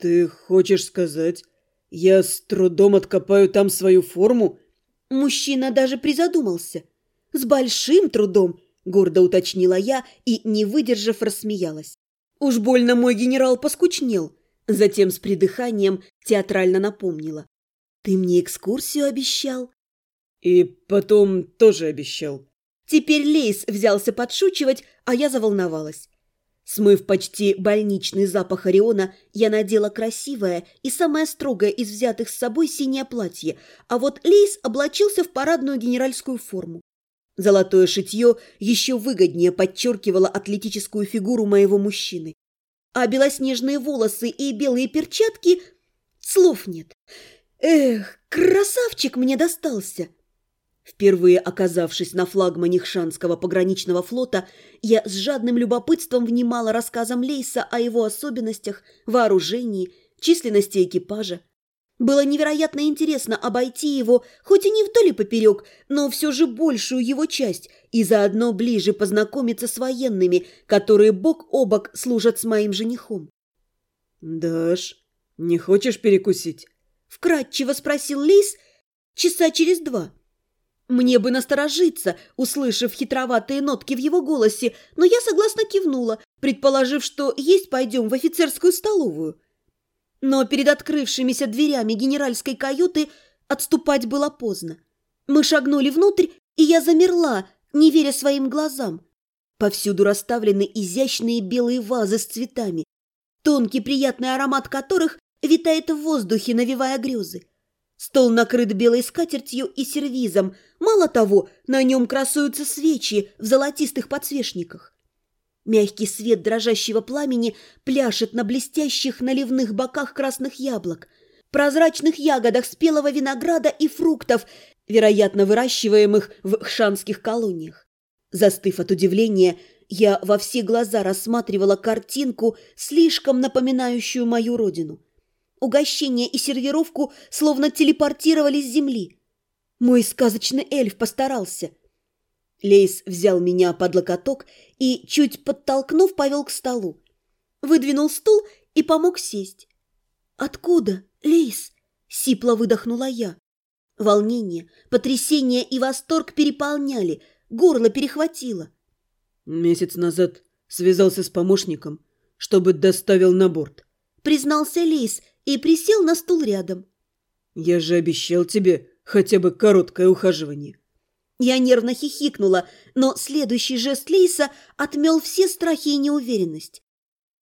Ты хочешь сказать, я с трудом откопаю там свою форму? Мужчина даже призадумался. С большим трудом, гордо уточнила я и, не выдержав, рассмеялась. Уж больно мой генерал поскучнел. Затем с придыханием театрально напомнила. Ты мне экскурсию обещал? И потом тоже обещал. Теперь Лейс взялся подшучивать, а я заволновалась. Смыв почти больничный запах Ориона, я надела красивое и самое строгое из взятых с собой синее платье, а вот Лейс облачился в парадную генеральскую форму. Золотое шитье еще выгоднее подчеркивало атлетическую фигуру моего мужчины. А белоснежные волосы и белые перчатки – слов нет. Эх, красавчик мне достался! Впервые оказавшись на флагмане Хшанского пограничного флота, я с жадным любопытством внимала рассказам Лейса о его особенностях, вооружении, численности экипажа. Было невероятно интересно обойти его, хоть и не вдоль и поперек, но все же большую его часть, и заодно ближе познакомиться с военными, которые бок о бок служат с моим женихом. «Даш, не хочешь перекусить?» – вкратчиво спросил Лейс часа через два. Мне бы насторожиться, услышав хитроватые нотки в его голосе, но я согласно кивнула, предположив, что есть пойдем в офицерскую столовую. Но перед открывшимися дверями генеральской каюты отступать было поздно. Мы шагнули внутрь, и я замерла, не веря своим глазам. Повсюду расставлены изящные белые вазы с цветами, тонкий приятный аромат которых витает в воздухе, навевая грезы. Стол накрыт белой скатертью и сервизом. Мало того, на нем красуются свечи в золотистых подсвечниках. Мягкий свет дрожащего пламени пляшет на блестящих наливных боках красных яблок, прозрачных ягодах спелого винограда и фруктов, вероятно, выращиваемых в хшанских колониях. Застыв от удивления, я во все глаза рассматривала картинку, слишком напоминающую мою родину – Угощение и сервировку словно телепортировали с земли. Мой сказочный эльф постарался. Лейс взял меня под локоток и, чуть подтолкнув, повел к столу. Выдвинул стул и помог сесть. «Откуда, Лейс?» — сипло выдохнула я. Волнение, потрясение и восторг переполняли, горло перехватило. Месяц назад связался с помощником, чтобы доставил на борт. Признался Лейс и присел на стул рядом. «Я же обещал тебе хотя бы короткое ухаживание». Я нервно хихикнула, но следующий жест Лейса отмел все страхи и неуверенность.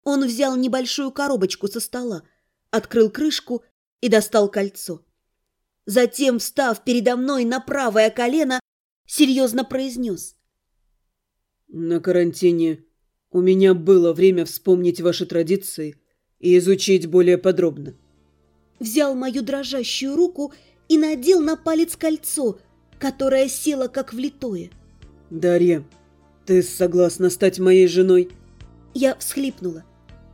Он взял небольшую коробочку со стола, открыл крышку и достал кольцо. Затем, встав передо мной на правое колено, серьезно произнес. «На карантине у меня было время вспомнить ваши традиции и изучить более подробно. Взял мою дрожащую руку и надел на палец кольцо, которое село как влитое. «Дарья, ты согласна стать моей женой?» Я всхлипнула.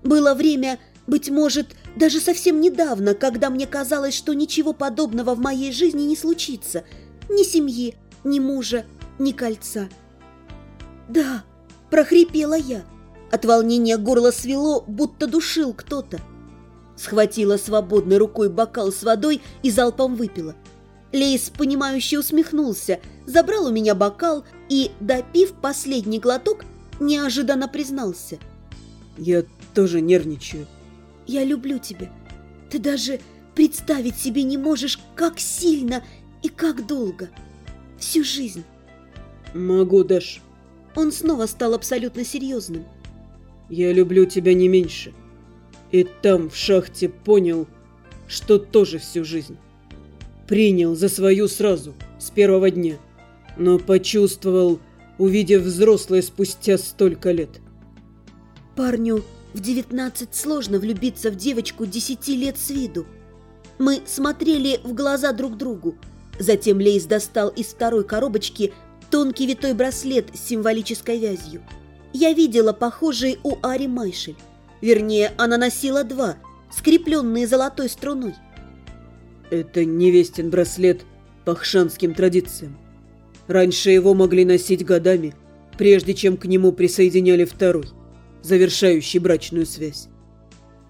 Было время, быть может, даже совсем недавно, когда мне казалось, что ничего подобного в моей жизни не случится. Ни семьи, ни мужа, ни кольца. «Да», – прохрипела я. От волнения горло свело, будто душил кто-то. Схватила свободной рукой бокал с водой и залпом выпила. Лейс, понимающе усмехнулся, забрал у меня бокал и, допив последний глоток, неожиданно признался. «Я тоже нервничаю». «Я люблю тебя. Ты даже представить себе не можешь, как сильно и как долго. Всю жизнь». «Могу, Даш». Он снова стал абсолютно серьезным. Я люблю тебя не меньше. И там, в шахте, понял, что тоже всю жизнь. Принял за свою сразу, с первого дня. Но почувствовал, увидев взрослое спустя столько лет. Парню в девятнадцать сложно влюбиться в девочку десяти лет с виду. Мы смотрели в глаза друг другу. Затем Лейс достал из второй коробочки тонкий витой браслет с символической вязью. Я видела похожий у Ари Майшель. Вернее, она носила два, скрепленные золотой струной. Это невестин браслет по хшанским традициям. Раньше его могли носить годами, прежде чем к нему присоединяли второй, завершающий брачную связь.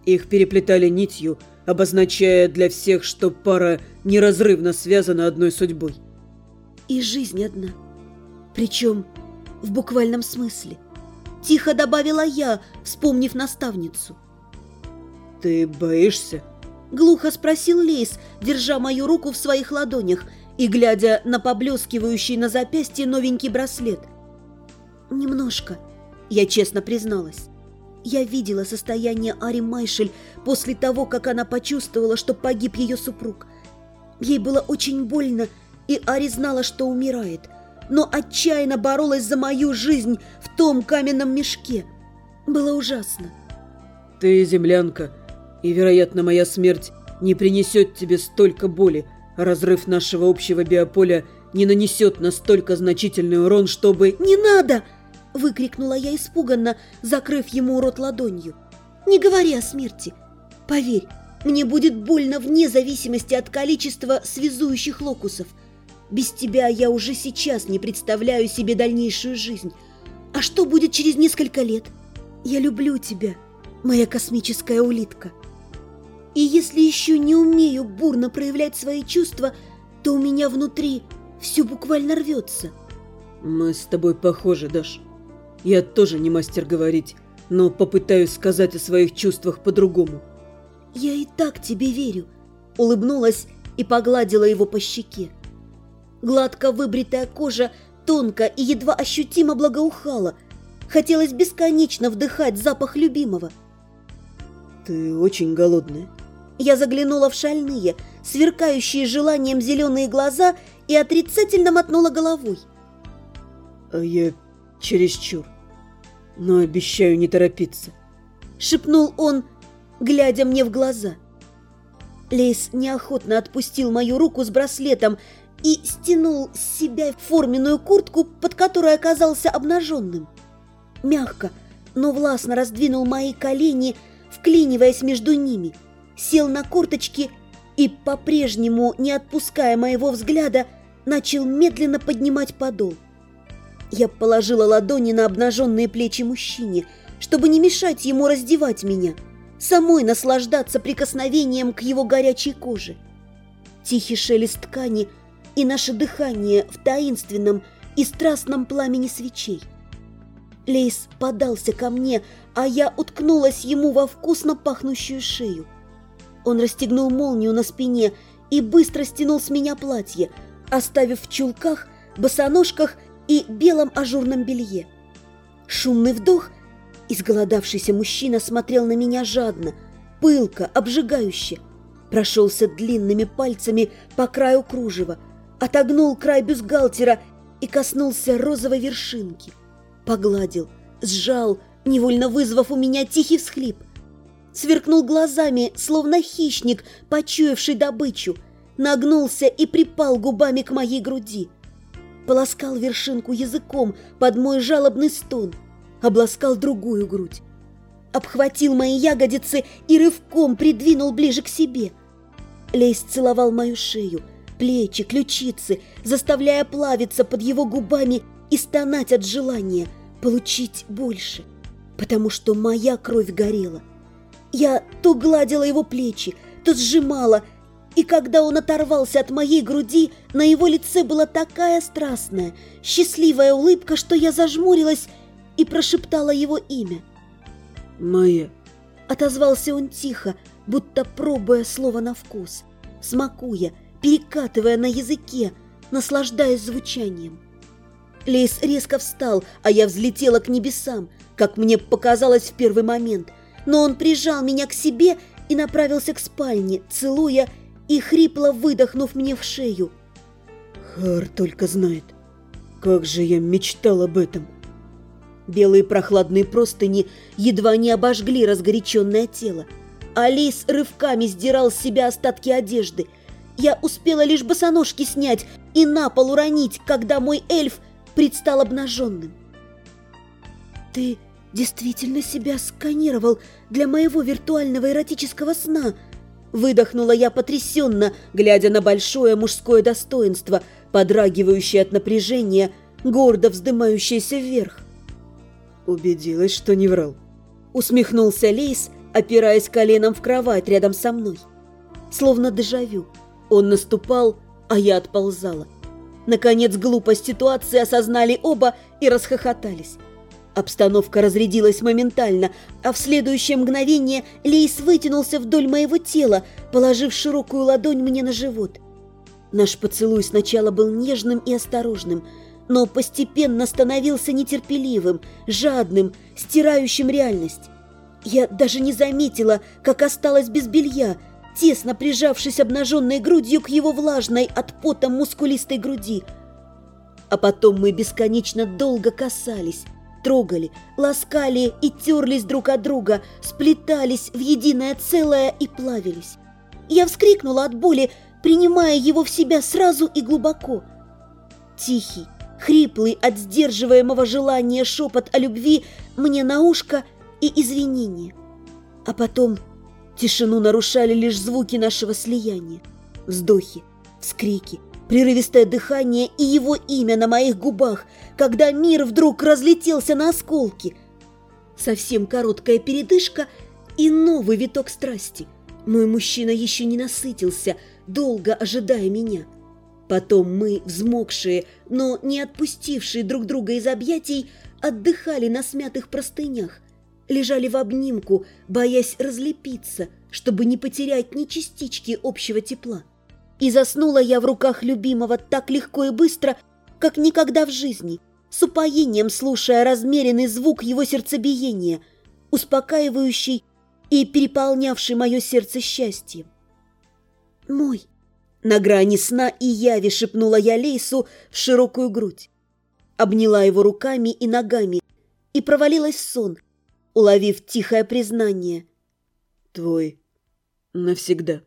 Их переплетали нитью, обозначая для всех, что пара неразрывно связана одной судьбой. И жизнь одна. Причем в буквальном смысле. Тихо добавила я, вспомнив наставницу. «Ты боишься?» Глухо спросил Лейс, держа мою руку в своих ладонях и глядя на поблескивающий на запястье новенький браслет. «Немножко», — я честно призналась. Я видела состояние Ари Майшель после того, как она почувствовала, что погиб ее супруг. Ей было очень больно, и Ари знала, что умирает, но отчаянно боролась за мою жизнь в том каменном мешке. Было ужасно. «Ты землянка, и, вероятно, моя смерть не принесет тебе столько боли, разрыв нашего общего биополя не нанесет настолько значительный урон, чтобы...» «Не надо!» Выкрикнула я испуганно, закрыв ему рот ладонью. «Не говори о смерти. Поверь, мне будет больно вне зависимости от количества связующих локусов. Без тебя я уже сейчас не представляю себе дальнейшую жизнь. А что будет через несколько лет? Я люблю тебя, моя космическая улитка. И если еще не умею бурно проявлять свои чувства, то у меня внутри все буквально рвется». «Мы с тобой похожи, Даш», я тоже не мастер говорить, но попытаюсь сказать о своих чувствах по-другому. Я и так тебе верю, улыбнулась и погладила его по щеке. Гладко выбритая кожа тонко и едва ощутимо благоухала. Хотелось бесконечно вдыхать запах любимого. Ты очень голодная. Я заглянула в шальные, сверкающие желанием зеленые глаза и отрицательно мотнула головой. А я чересчур но обещаю не торопиться», — шепнул он, глядя мне в глаза. Лейс неохотно отпустил мою руку с браслетом и стянул с себя форменную куртку, под которой оказался обнаженным. Мягко, но властно раздвинул мои колени, вклиниваясь между ними, сел на корточки и, по-прежнему не отпуская моего взгляда, начал медленно поднимать подол. Я положила ладони на обнаженные плечи мужчине, чтобы не мешать ему раздевать меня, самой наслаждаться прикосновением к его горячей коже. Тихий шелест ткани и наше дыхание в таинственном и страстном пламени свечей. Лейс подался ко мне, а я уткнулась ему во вкусно пахнущую шею. Он расстегнул молнию на спине и быстро стянул с меня платье, оставив в чулках, босоножках и белом ажурном белье. Шумный вдох, изголодавшийся мужчина смотрел на меня жадно, пылко, обжигающе. Прошелся длинными пальцами по краю кружева, отогнул край бюстгальтера и коснулся розовой вершинки. Погладил, сжал, невольно вызвав у меня тихий всхлип. Сверкнул глазами, словно хищник, почуявший добычу, нагнулся и припал губами к моей груди – полоскал вершинку языком под мой жалобный стон, обласкал другую грудь, обхватил мои ягодицы и рывком придвинул ближе к себе. Лейс целовал мою шею, плечи, ключицы, заставляя плавиться под его губами и стонать от желания получить больше, потому что моя кровь горела. Я то гладила его плечи, то сжимала, и когда он оторвался от моей груди, на его лице была такая страстная, счастливая улыбка, что я зажмурилась и прошептала его имя. «Моя», — отозвался он тихо, будто пробуя слово на вкус, смакуя, перекатывая на языке, наслаждаясь звучанием. Лейс резко встал, а я взлетела к небесам, как мне показалось в первый момент, но он прижал меня к себе и направился к спальне, целуя и хрипло выдохнув мне в шею. Хар только знает, как же я мечтал об этом. Белые прохладные простыни едва не обожгли разгоряченное тело. Алис рывками сдирал с себя остатки одежды. Я успела лишь босоножки снять и на пол уронить, когда мой эльф предстал обнаженным. «Ты действительно себя сканировал для моего виртуального эротического сна?» Выдохнула я потрясенно, глядя на большое мужское достоинство, подрагивающее от напряжения, гордо вздымающееся вверх. Убедилась, что не врал. Усмехнулся Лейс опираясь коленом в кровать рядом со мной. Словно дежавю. Он наступал, а я отползала. Наконец глупость ситуации осознали оба и расхохотались. Обстановка разрядилась моментально, а в следующее мгновение Лейс вытянулся вдоль моего тела, положив широкую ладонь мне на живот. Наш поцелуй сначала был нежным и осторожным, но постепенно становился нетерпеливым, жадным, стирающим реальность. Я даже не заметила, как осталась без белья, тесно прижавшись обнаженной грудью к его влажной от пота мускулистой груди. А потом мы бесконечно долго касались, трогали, ласкали и терлись друг от друга, сплетались в единое целое и плавились. Я вскрикнула от боли, принимая его в себя сразу и глубоко. Тихий, хриплый от сдерживаемого желания шепот о любви мне на ушко и извинения. А потом тишину нарушали лишь звуки нашего слияния. Вздохи, вскрики, прерывистое дыхание и его имя на моих губах, когда мир вдруг разлетелся на осколки. Совсем короткая передышка и новый виток страсти. Мой мужчина еще не насытился, долго ожидая меня. Потом мы, взмокшие, но не отпустившие друг друга из объятий, отдыхали на смятых простынях, лежали в обнимку, боясь разлепиться, чтобы не потерять ни частички общего тепла. И заснула я в руках любимого так легко и быстро, как никогда в жизни, с упоением слушая размеренный звук его сердцебиения, успокаивающий и переполнявший мое сердце счастьем. «Мой!» На грани сна и яви шепнула я Лейсу в широкую грудь. Обняла его руками и ногами и провалилась в сон, уловив тихое признание. «Твой навсегда».